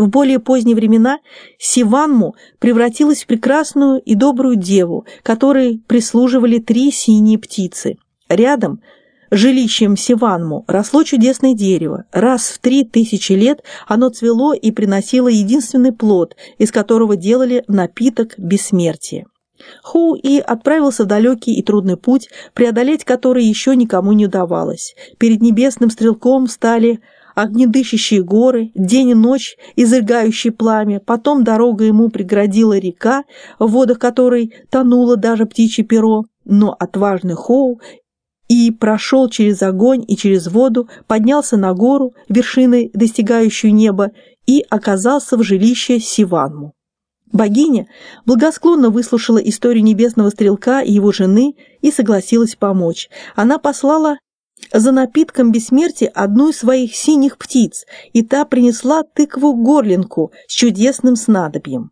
В более поздние времена Сиванму превратилась в прекрасную и добрую деву, которой прислуживали три синие птицы. Рядом жилищем Сиванму росло чудесное дерево. Раз в три тысячи лет оно цвело и приносило единственный плод, из которого делали напиток бессмертия. Хоу И отправился в далекий и трудный путь, преодолеть который еще никому не удавалось. Перед небесным стрелком стали огнедыщущие горы, день и ночь, изрыгающие пламя, потом дорога ему преградила река, в водах которой тонуло даже птичье перо, но отважный Хоу и прошел через огонь и через воду, поднялся на гору, вершиной достигающую неба, и оказался в жилище Сиванму. Богиня благосклонно выслушала историю небесного стрелка и его жены и согласилась помочь. Она послала за напитком бессмертия одну из своих синих птиц, и та принесла тыкву-горлинку с чудесным снадобьем.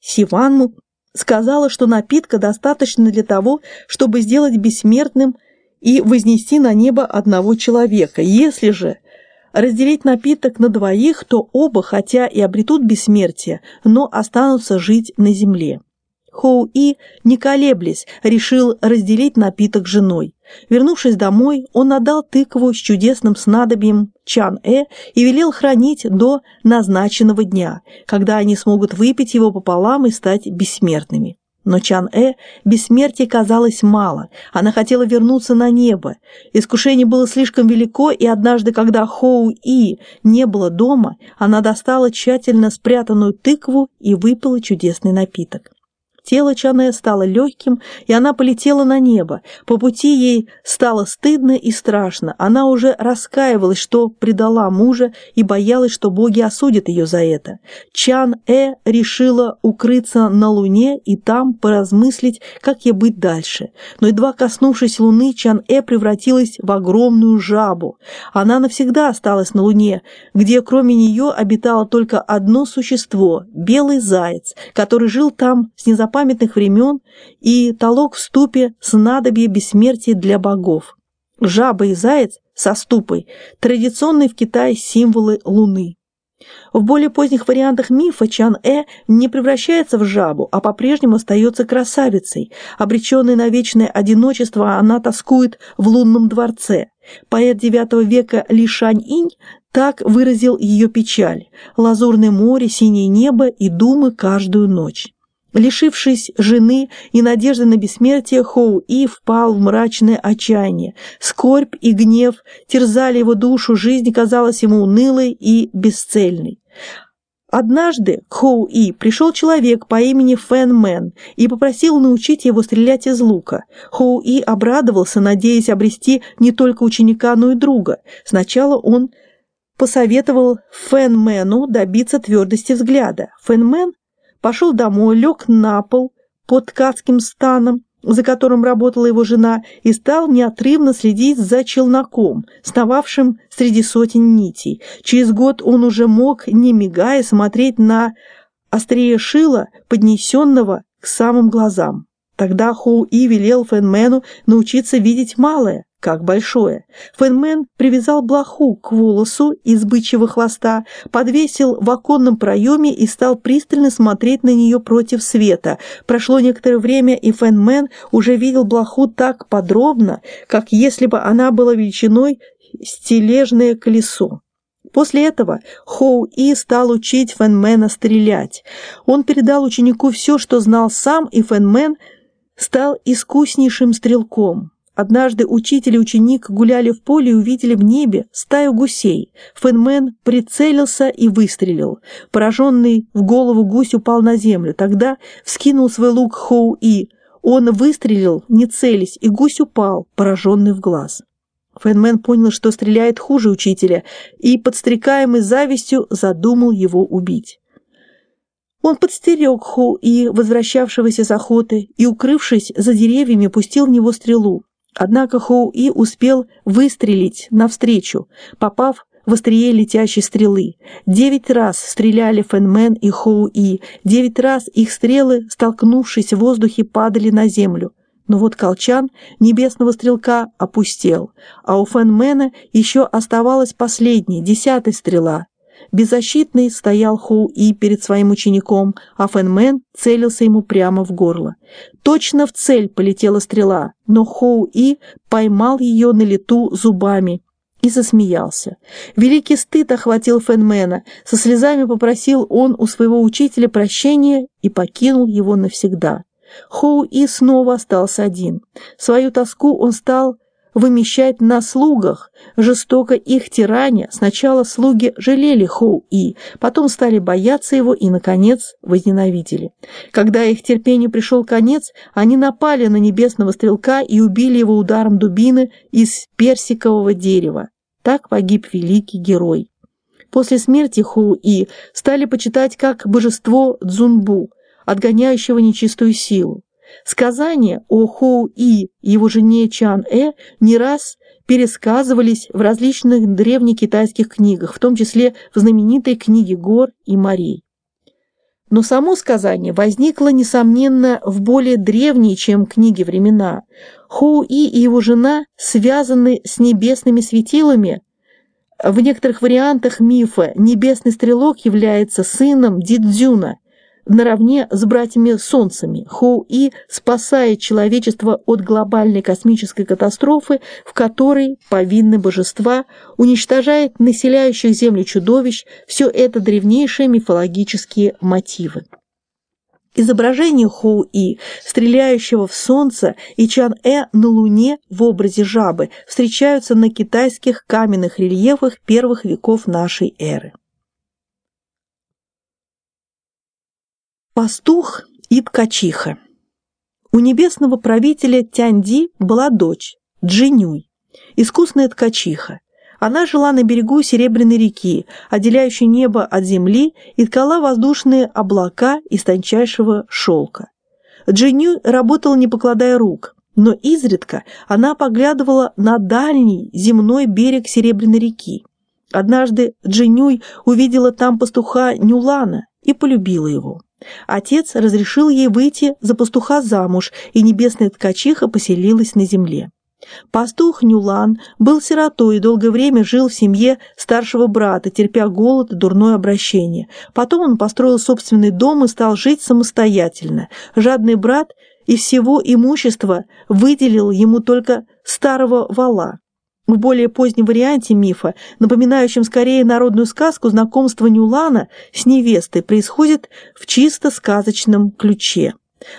Сиванму сказала, что напитка достаточно для того, чтобы сделать бессмертным и вознести на небо одного человека. Если же разделить напиток на двоих, то оба, хотя и обретут бессмертие, но останутся жить на земле. Хоу-И, не колеблясь, решил разделить напиток с женой. Вернувшись домой, он отдал тыкву с чудесным снадобьем Чан-Э и велел хранить до назначенного дня, когда они смогут выпить его пополам и стать бессмертными. Но Чан-Э бессмертия казалось мало, она хотела вернуться на небо. Искушение было слишком велико, и однажды, когда Хоу-И не было дома, она достала тщательно спрятанную тыкву и выпила чудесный напиток. Тело Чане стало легким, и она полетела на небо. По пути ей стало стыдно и страшно. Она уже раскаивалась, что предала мужа, и боялась, что боги осудят ее за это. Чан-Э решила укрыться на луне и там поразмыслить, как ей быть дальше. Но едва коснувшись луны, Чан-Э превратилась в огромную жабу. Она навсегда осталась на луне, где кроме нее обитало только одно существо – белый заяц, который жил там с незапамятным незапамятных времен и толок в ступе снадобье бессмертия для богов. Жаба и заяц со ступой – традиционные в Китае символы Луны. В более поздних вариантах мифа Чан-Э не превращается в жабу, а по-прежнему остается красавицей. Обреченной на вечное одиночество, она тоскует в лунном дворце. Поэт IX века Ли Шань-Инь так выразил ее печаль – лазурное море, синее небо и думы каждую ночь. Лишившись жены и надежды на бессмертие, Хоу-И впал в мрачное отчаяние. Скорбь и гнев терзали его душу, жизнь казалась ему унылой и бесцельной. Однажды к Хоу-И пришел человек по имени Фэн Мэн и попросил научить его стрелять из лука. Хоу-И обрадовался, надеясь обрести не только ученика, но и друга. Сначала он посоветовал Фэн Мэну добиться твердости взгляда. Фэн Мэн пошел домой, лег на пол под ткацким станом, за которым работала его жена, и стал неотрывно следить за челноком, сновавшим среди сотен нитей. Через год он уже мог, не мигая, смотреть на острие шила, поднесенного к самым глазам. Тогда Хоу И велел Фэнмену научиться видеть малое, как большое. Фэнмен привязал блоху к волосу из бычьего хвоста, подвесил в оконном проеме и стал пристально смотреть на нее против света. Прошло некоторое время, и Фэнмен уже видел блоху так подробно, как если бы она была величиной стележное колесо. После этого Хоу И стал учить Фэнмена стрелять. Он передал ученику все, что знал сам, и Фэнмен стал искуснейшим стрелком. Однажды учитель и ученик гуляли в поле и увидели в небе стаю гусей. Фэнмен прицелился и выстрелил. Пораженный в голову гусь упал на землю. Тогда вскинул свой лук Хоу-И. Он выстрелил, не целясь, и гусь упал, пораженный в глаз. Фэнмен понял, что стреляет хуже учителя, и, подстрекаемый завистью, задумал его убить. Он подстерег Хоу-И, возвращавшегося с охоты, и, укрывшись за деревьями, пустил в него стрелу. Однако Хоу-И успел выстрелить навстречу, попав в острие летящей стрелы. Девять раз стреляли Фэнмен и Хоу-И, девять раз их стрелы, столкнувшись в воздухе, падали на землю. Но вот колчан небесного стрелка опустел, а у Фэнмена еще оставалась последняя, десятая стрела. Беззащитный стоял Хоу И перед своим учеником, а Фэнмен целился ему прямо в горло. Точно в цель полетела стрела, но Хоу И поймал ее на лету зубами и засмеялся. Великий стыд охватил Фэнмена, со слезами попросил он у своего учителя прощения и покинул его навсегда. Хоу И снова остался один. Свою тоску он стал вымещать на слугах, жестоко их тираня. Сначала слуги жалели Хоу-И, потом стали бояться его и, наконец, возненавидели. Когда их терпению пришел конец, они напали на небесного стрелка и убили его ударом дубины из персикового дерева. Так погиб великий герой. После смерти Хоу-И стали почитать как божество Цзунбу, отгоняющего нечистую силу. Сказания о Хоу-И и его жене Чан-Э не раз пересказывались в различных древнекитайских книгах, в том числе в знаменитой книге гор и морей. Но само сказание возникло, несомненно, в более древние, чем книги времена. Хоу-И и его жена связаны с небесными светилами. В некоторых вариантах мифа небесный стрелок является сыном Дидзюна – наравне с братьями-солнцами. Хоу-И спасает человечество от глобальной космической катастрофы, в которой повинны божества, уничтожает населяющих Землю чудовищ, все это древнейшие мифологические мотивы. Изображение Хоу-И, стреляющего в солнце, и Чан-Э на Луне в образе жабы встречаются на китайских каменных рельефах первых веков нашей эры. Пастух и ткачиха. У небесного правителя Тяньди была дочь, Джинюй, искусная ткачиха. Она жила на берегу Серебряной реки, отделяющей небо от земли, и ткала воздушные облака из тончайшего шелка. Джинюй работала не покладая рук, но изредка она поглядывала на дальний земной берег Серебряной реки. Однажды Джинюй увидела там пастуха Нюлана и полюбила его. Отец разрешил ей выйти за пастуха замуж, и небесная ткачиха поселилась на земле. Пастух Нюлан был сиротой и долгое время жил в семье старшего брата, терпя голод и дурное обращение. Потом он построил собственный дом и стал жить самостоятельно. Жадный брат из всего имущества выделил ему только старого вала. В более позднем варианте мифа, напоминающем скорее народную сказку, знакомство Нюлана с невестой происходит в чисто сказочном ключе.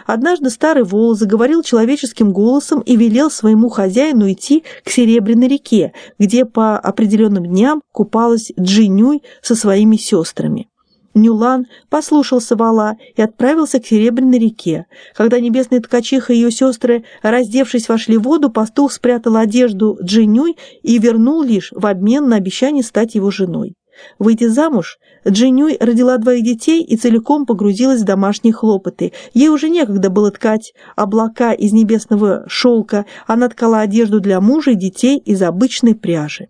Однажды старый вол заговорил человеческим голосом и велел своему хозяину идти к Серебряной реке, где по определенным дням купалась Джинюй со своими сестрами. Нюлан послушался вала и отправился к Серебряной реке. Когда небесная ткачиха и ее сестры, раздевшись, вошли в воду, пастух спрятал одежду Джинюй и вернул лишь в обмен на обещание стать его женой. Выйдя замуж, Джинюй родила двоих детей и целиком погрузилась в домашние хлопоты. Ей уже некогда было ткать облака из небесного шелка, она ткала одежду для мужа и детей из обычной пряжи.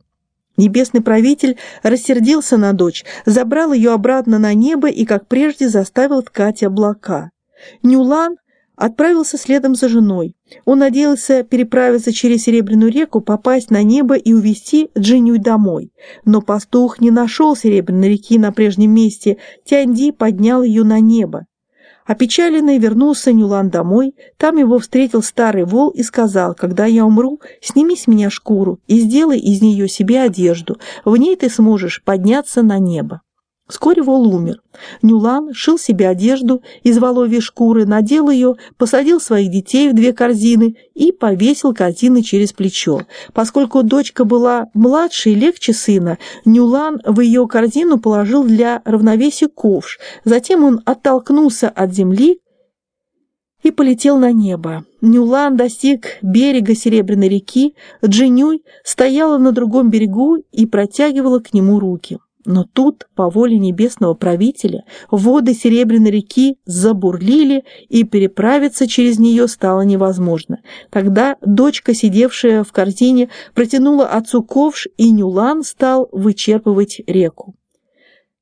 Небесный правитель рассердился на дочь, забрал ее обратно на небо и, как прежде, заставил ткать облака. Нюлан отправился следом за женой. Он надеялся переправиться через Серебряную реку, попасть на небо и увезти Джинюй домой. Но пастух не нашел Серебряной реки на прежнем месте, Тяньди поднял ее на небо. Опечаленный вернулся Нюлан домой, там его встретил старый вол и сказал, когда я умру, сними с меня шкуру и сделай из нее себе одежду, в ней ты сможешь подняться на небо. Вскоре Вол умер. Нюлан шил себе одежду из воловьей шкуры, надел ее, посадил своих детей в две корзины и повесил корзины через плечо. Поскольку дочка была младше и легче сына, Нюлан в ее корзину положил для равновесия ковш. Затем он оттолкнулся от земли и полетел на небо. Нюлан достиг берега Серебряной реки, Джинюй стояла на другом берегу и протягивала к нему руки. Но тут, по воле небесного правителя, воды Серебряной реки забурлили, и переправиться через нее стало невозможно. Тогда дочка, сидевшая в корзине, протянула отцу ковш, и Нюлан стал вычерпывать реку.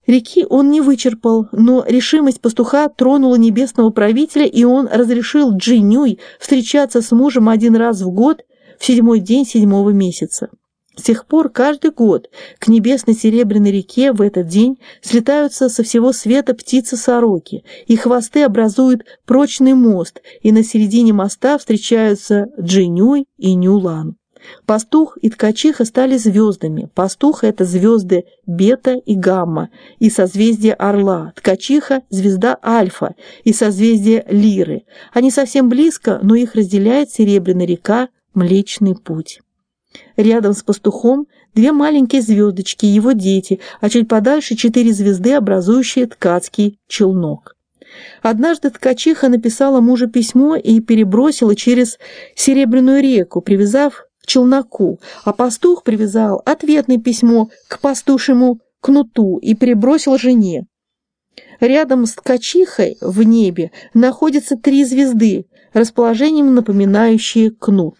Реки он не вычерпал, но решимость пастуха тронула небесного правителя, и он разрешил Джинюй встречаться с мужем один раз в год в седьмой день седьмого месяца. С тех пор каждый год к небесной серебряной реке в этот день слетаются со всего света птицы-сороки, и хвосты образуют прочный мост, и на середине моста встречаются Джинюй и Нюлан. Пастух и ткачиха стали звездами. Пастух – это звезды Бета и Гамма и созвездие Орла. Ткачиха – звезда Альфа и созвездие Лиры. Они совсем близко, но их разделяет Серебряная река Млечный Путь. Рядом с пастухом две маленькие звездочки, его дети, а чуть подальше четыре звезды, образующие ткацкий челнок. Однажды ткачиха написала мужу письмо и перебросила через Серебряную реку, привязав к челноку, а пастух привязал ответное письмо к пастушему кнуту и перебросил жене. Рядом с ткачихой в небе находятся три звезды, расположением напоминающие кнут.